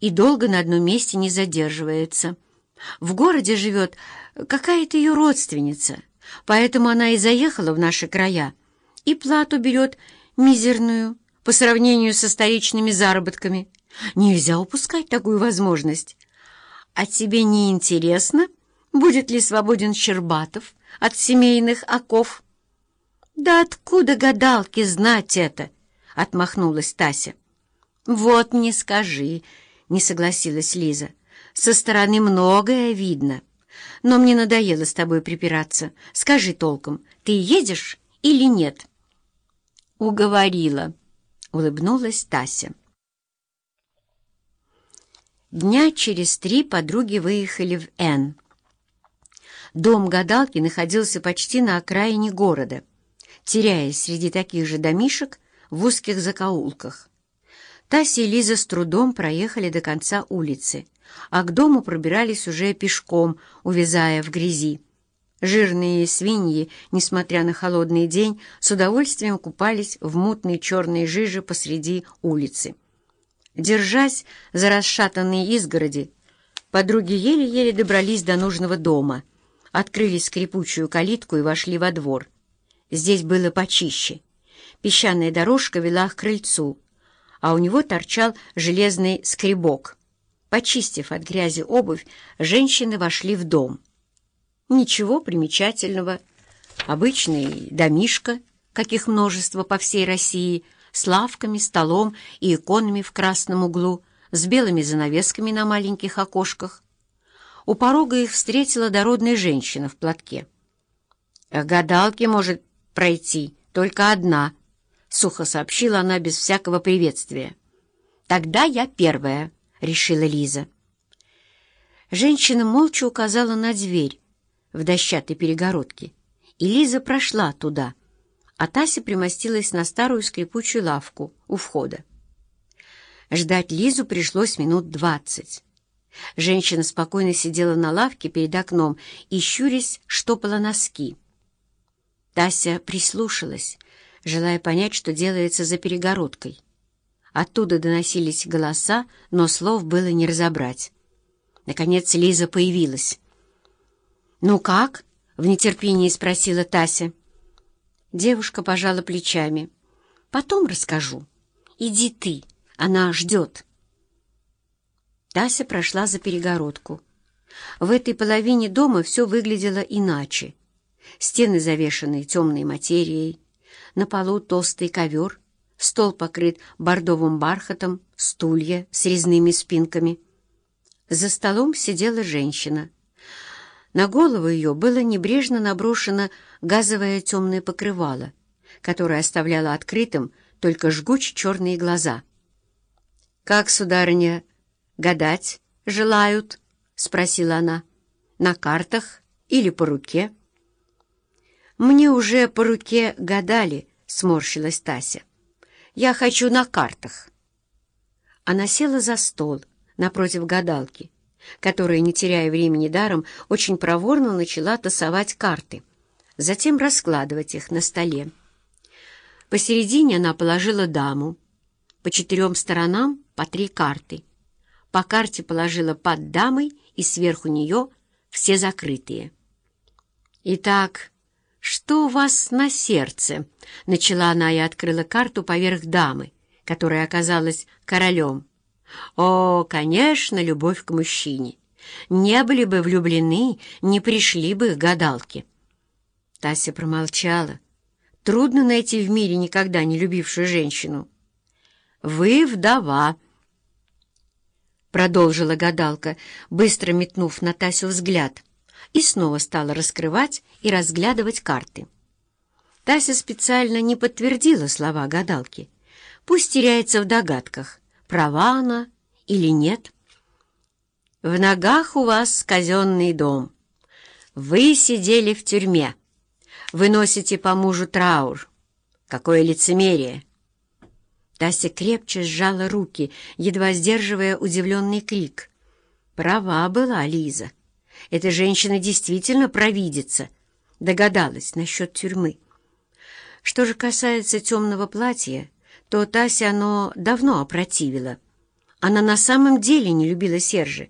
и долго на одном месте не задерживается. В городе живет какая-то ее родственница, поэтому она и заехала в наши края, и плату берет мизерную по сравнению со столичными заработками. Нельзя упускать такую возможность. А тебе не интересно, будет ли свободен Щербатов от семейных оков? Да откуда гадалки знать это? — отмахнулась Тася. «Вот не скажи», — не согласилась Лиза. «Со стороны многое видно. Но мне надоело с тобой припираться. Скажи толком, ты едешь или нет?» «Уговорила», — улыбнулась Тася. Дня через три подруги выехали в Н. Дом гадалки находился почти на окраине города, теряясь среди таких же домишек в узких закоулках. Тася и Лиза с трудом проехали до конца улицы, а к дому пробирались уже пешком, увязая в грязи. Жирные свиньи, несмотря на холодный день, с удовольствием купались в мутной черной жиже посреди улицы. Держась за расшатанные изгороди, подруги еле-еле добрались до нужного дома, открыли скрипучую калитку и вошли во двор. Здесь было почище. Песчаная дорожка вела к крыльцу, а у него торчал железный скребок. Почистив от грязи обувь, женщины вошли в дом. Ничего примечательного. Обычный домишко, каких множество по всей России, с лавками, столом и иконами в красном углу, с белыми занавесками на маленьких окошках. У порога их встретила дородная женщина в платке. «К гадалке может пройти только одна», — сухо сообщила она без всякого приветствия. «Тогда я первая», — решила Лиза. Женщина молча указала на дверь в дощатой перегородке, и Лиза прошла туда, а Тася примостилась на старую скрипучую лавку у входа. Ждать Лизу пришлось минут двадцать. Женщина спокойно сидела на лавке перед окном и, щурясь, штопала носки. Тася прислушалась, желая понять, что делается за перегородкой. Оттуда доносились голоса, но слов было не разобрать. Наконец Лиза появилась. «Ну как?» — в нетерпении спросила Тася. Девушка пожала плечами. «Потом расскажу. Иди ты, она ждет». Тася прошла за перегородку. В этой половине дома все выглядело иначе. Стены завешаны темной материей, на полу толстый ковер, стол покрыт бордовым бархатом, стулья с резными спинками. За столом сидела женщина. На голову ее было небрежно наброшено газовое темное покрывало, которое оставляло открытым только жгучие черные глаза. «Как, сударыня, гадать желают?» — спросила она. «На картах или по руке?» «Мне уже по руке гадали», — сморщилась Тася. «Я хочу на картах». Она села за стол напротив гадалки, которая, не теряя времени даром, очень проворно начала тасовать карты, затем раскладывать их на столе. Посередине она положила даму, по четырем сторонам по три карты. По карте положила под дамой и сверху нее все закрытые. «Итак, «Что у вас на сердце?» — начала она и открыла карту поверх дамы, которая оказалась королем. «О, конечно, любовь к мужчине. Не были бы влюблены, не пришли бы к гадалке». Тася промолчала. Трудно найти в мире никогда не любившую женщину. «Вы вдова», — продолжила гадалка, быстро метнув на Тасю взгляд и снова стала раскрывать и разглядывать карты. Тася специально не подтвердила слова гадалки. Пусть теряется в догадках, права она или нет. «В ногах у вас казенный дом. Вы сидели в тюрьме. Вы носите по мужу траур. Какое лицемерие!» Тася крепче сжала руки, едва сдерживая удивленный крик. Права была Лиза. Эта женщина действительно провидится, догадалась насчет тюрьмы. Что же касается темного платья, то Тася оно давно опротивило. Она на самом деле не любила Сержа